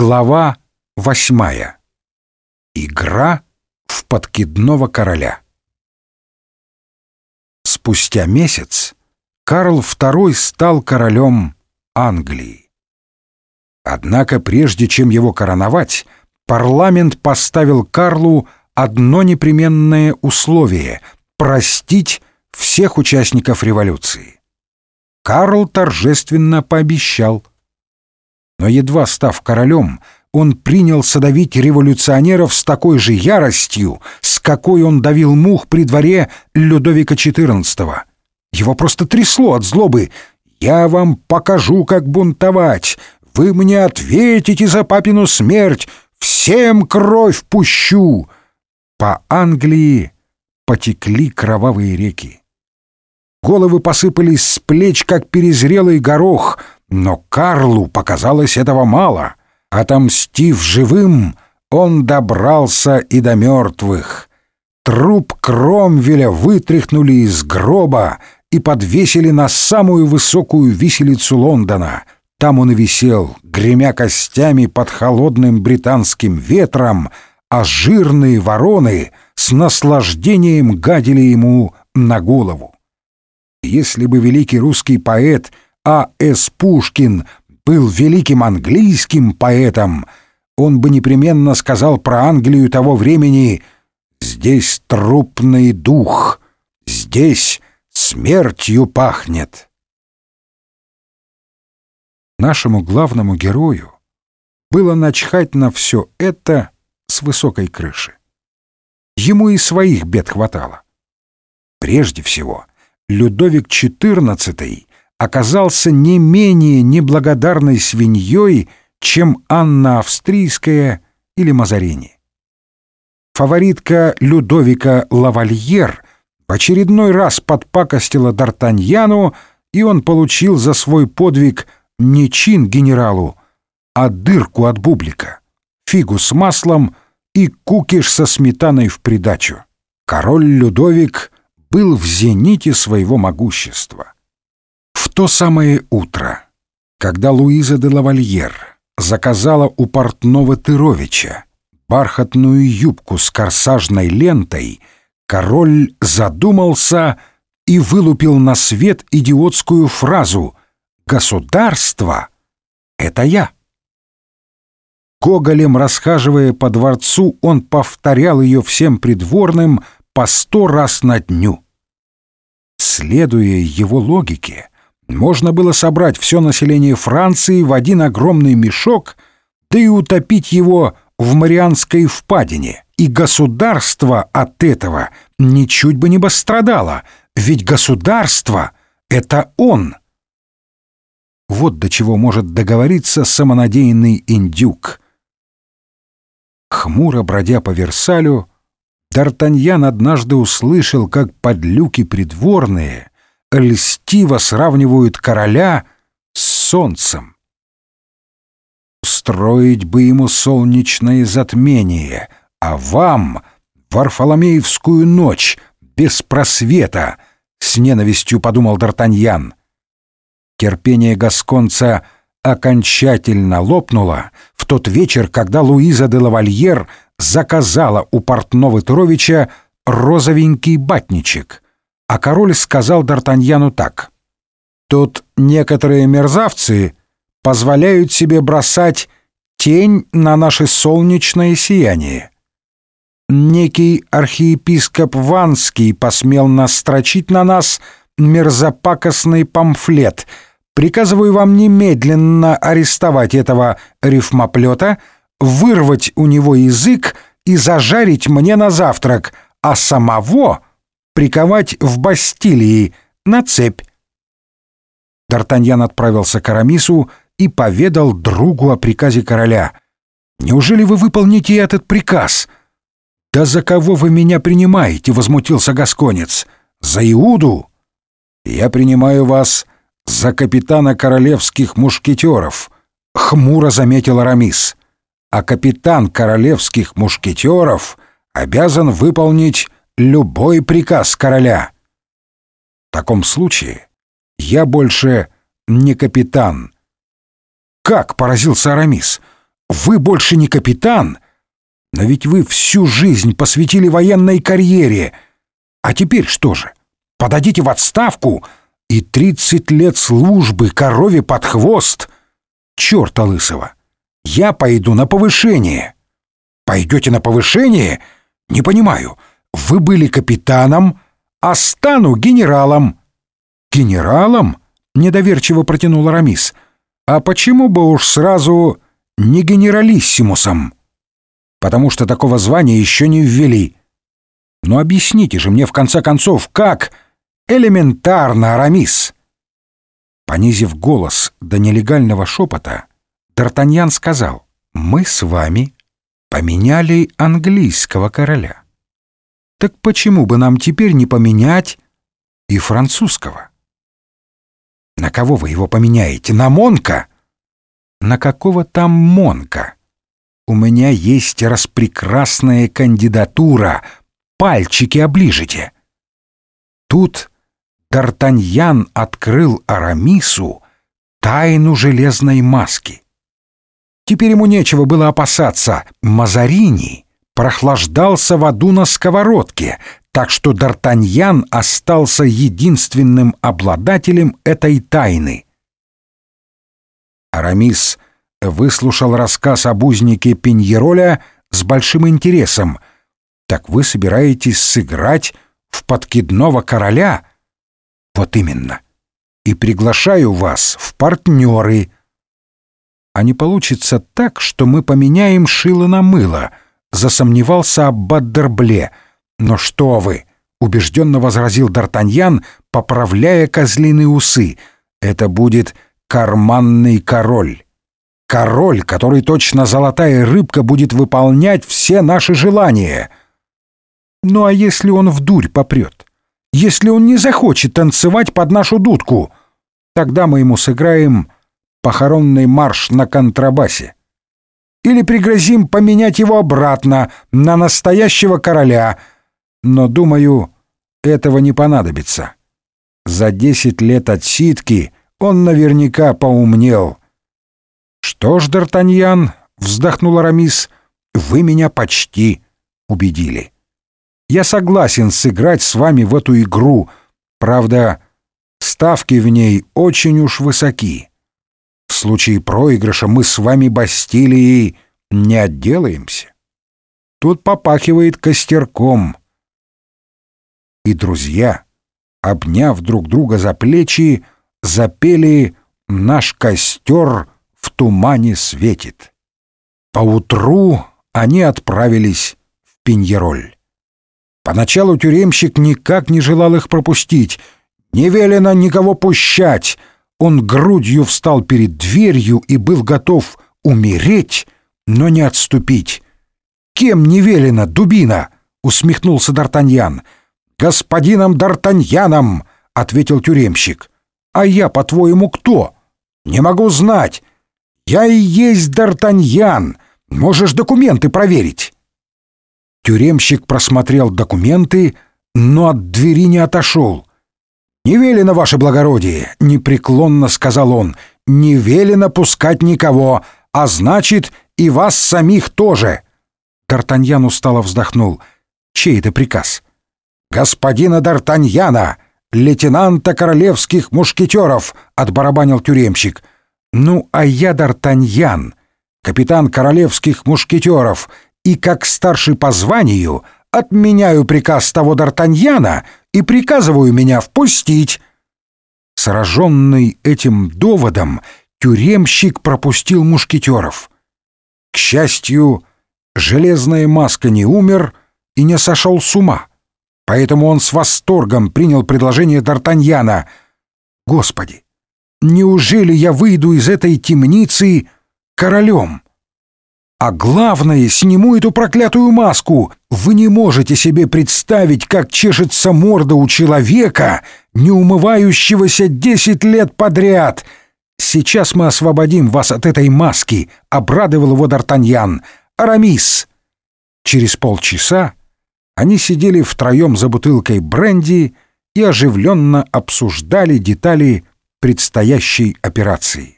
Глава восьмая. Игра в подкидного короля. Спустя месяц Карл II стал королем Англии. Однако прежде чем его короновать, парламент поставил Карлу одно непременное условие — простить всех участников революции. Карл торжественно пообещал — но едва став королем, он принялся давить революционеров с такой же яростью, с какой он давил мух при дворе Людовика XIV. Его просто трясло от злобы. «Я вам покажу, как бунтовать! Вы мне ответите за папину смерть! Всем кровь пущу!» По Англии потекли кровавые реки. Головы посыпались с плеч, как перезрелый горох — но Карлу показалось этого мало. Отомстив живым, он добрался и до мертвых. Труп Кромвеля вытряхнули из гроба и подвесили на самую высокую виселицу Лондона. Там он и висел, гремя костями под холодным британским ветром, а жирные вороны с наслаждением гадили ему на голову. Если бы великий русский поэт — а. С. Пушкин был великим английским поэтом, он бы непременно сказал про Англию того времени «Здесь трупный дух, здесь смертью пахнет». Нашему главному герою было начхать на все это с высокой крыши. Ему и своих бед хватало. Прежде всего, Людовик XIV оказался не менее неблагодарной свиньей, чем Анна Австрийская или Мазарини. Фаворитка Людовика Лавальер в очередной раз подпакостила Д'Артаньяну, и он получил за свой подвиг не чин генералу, а дырку от бублика, фигу с маслом и кукиш со сметаной в придачу. Король Людовик был в зените своего могущества то самое утро, когда Луиза де Лавальер заказала у портного Тыровича бархатную юбку с корсажной лентой, король задумался и вылупил на свет идиотскую фразу «Государство — это я». Гоголем, расхаживая по дворцу, он повторял ее всем придворным по сто раз на дню. Следуя его логике, можно было собрать все население Франции в один огромный мешок, да и утопить его в Марианской впадине. И государство от этого ничуть бы не пострадало, ведь государство — это он. Вот до чего может договориться самонадеянный индюк. Хмуро бродя по Версалю, Д'Артаньян однажды услышал, как подлюки придворные — льстиво сравнивают короля с солнцем. Строить бы ему солнечное затмение, а вам — Варфоломеевскую ночь, без просвета, — с ненавистью подумал Д'Артаньян. Терпение гасконца окончательно лопнуло в тот вечер, когда Луиза де Лавальер заказала у портного Туровича розовенький батничек — а король сказал Д'Артаньяну так. «Тут некоторые мерзавцы позволяют себе бросать тень на наше солнечное сияние. Некий архиепископ Ванский посмел настрочить на нас мерзопакостный памфлет. Приказываю вам немедленно арестовать этого рифмоплета, вырвать у него язык и зажарить мне на завтрак, а самого приковать в Бастилии на цепь. Д'Артаньян отправился к Арамису и поведал другу о приказе короля. «Неужели вы выполните этот приказ?» «Да за кого вы меня принимаете?» — возмутился Гасконец. «За Иуду?» «Я принимаю вас за капитана королевских мушкетеров», — хмуро заметил Арамис. «А капитан королевских мушкетеров обязан выполнить любой приказ короля. В таком случае я больше не капитан. Как поразился Арамис? вы больше не капитан, но ведь вы всю жизнь посвятили военной карьере. А теперь что же? Подадите в отставку и тридцать лет службы корове под хвост? Чёрта лысого! Я пойду на повышение. Пойдете на повышение? Не понимаю. Вы были капитаном, а стану генералом. Генералом? Недоверчиво протянул Арамис. А почему бы уж сразу не генералиссимусом? Потому что такого звания еще не ввели. Но объясните же мне в конце концов, как элементарно, Арамис. Понизив голос до нелегального шепота, Д'Артаньян сказал, «Мы с вами поменяли английского короля. Так почему бы нам теперь не поменять и французского?» «На кого вы его поменяете? На Монка?» «На какого там Монка?» «У меня есть распрекрасная кандидатура. Пальчики оближите». Тут Д'Артаньян открыл Арамису тайну железной маски. Теперь ему нечего было опасаться. Мазарини прохлаждался в аду на сковородке, так что Д'Артаньян остался единственным обладателем этой тайны. Арамис выслушал рассказ об узнике Пиньероля с большим интересом. «Так вы собираетесь сыграть в подкидного короля?» «Вот именно. И приглашаю вас в партнеры» а не получится так, что мы поменяем шило на мыло», — засомневался Аббат Дербле. «Но что вы!» — убежденно возразил Д'Артаньян, поправляя козлиные усы. «Это будет карманный король. Король, который точно золотая рыбка будет выполнять все наши желания». «Ну а если он в дурь попрет? Если он не захочет танцевать под нашу дудку, тогда мы ему сыграем похоронный марш на контрабасе. Или пригрозим поменять его обратно на настоящего короля, но, думаю, этого не понадобится. За десять лет отсидки он наверняка поумнел. «Что ж, Д'Артаньян», — вздохнул Арамис, — «вы меня почти убедили. Я согласен сыграть с вами в эту игру, правда, ставки в ней очень уж высоки. В случае проигрыша мы с вами Бастилией не отделаемся. Тут попахивает костерком. И друзья, обняв друг друга за плечи, запели «Наш костер в тумане светит». Поутру они отправились в Пиньероль. Поначалу тюремщик никак не желал их пропустить. «Не велено никого пущать!» Он грудью встал перед дверью и был готов умереть, но не отступить. «Кем не велено, дубина?» — усмехнулся Д'Артаньян. «Господином Д'Артаньяном!» — ответил тюремщик. «А я, по-твоему, кто?» «Не могу знать. Я и есть Д'Артаньян. Можешь документы проверить». Тюремщик просмотрел документы, но от двери не отошел. «Не велено, ваше благородие», — непреклонно сказал он, — «не велено пускать никого, а значит, и вас самих тоже». Д'Артаньян устало вздохнул. «Чей это приказ?» «Господина Д'Артаньяна, лейтенанта королевских мушкетеров», — отбарабанил тюремщик. «Ну, а я Д'Артаньян, капитан королевских мушкетеров, и как старший по званию отменяю приказ того Д'Артаньяна, и приказываю меня впустить». Сраженный этим доводом, тюремщик пропустил мушкетеров. К счастью, железная маска не умер и не сошел с ума, поэтому он с восторгом принял предложение Д'Артаньяна. «Господи, неужели я выйду из этой темницы королем?» А главное, сниму эту проклятую маску. Вы не можете себе представить, как чешется морда у человека, не умывающегося десять лет подряд. Сейчас мы освободим вас от этой маски, — обрадовал его Д'Артаньян. Арамис! Через полчаса они сидели втроем за бутылкой бренди и оживленно обсуждали детали предстоящей операции.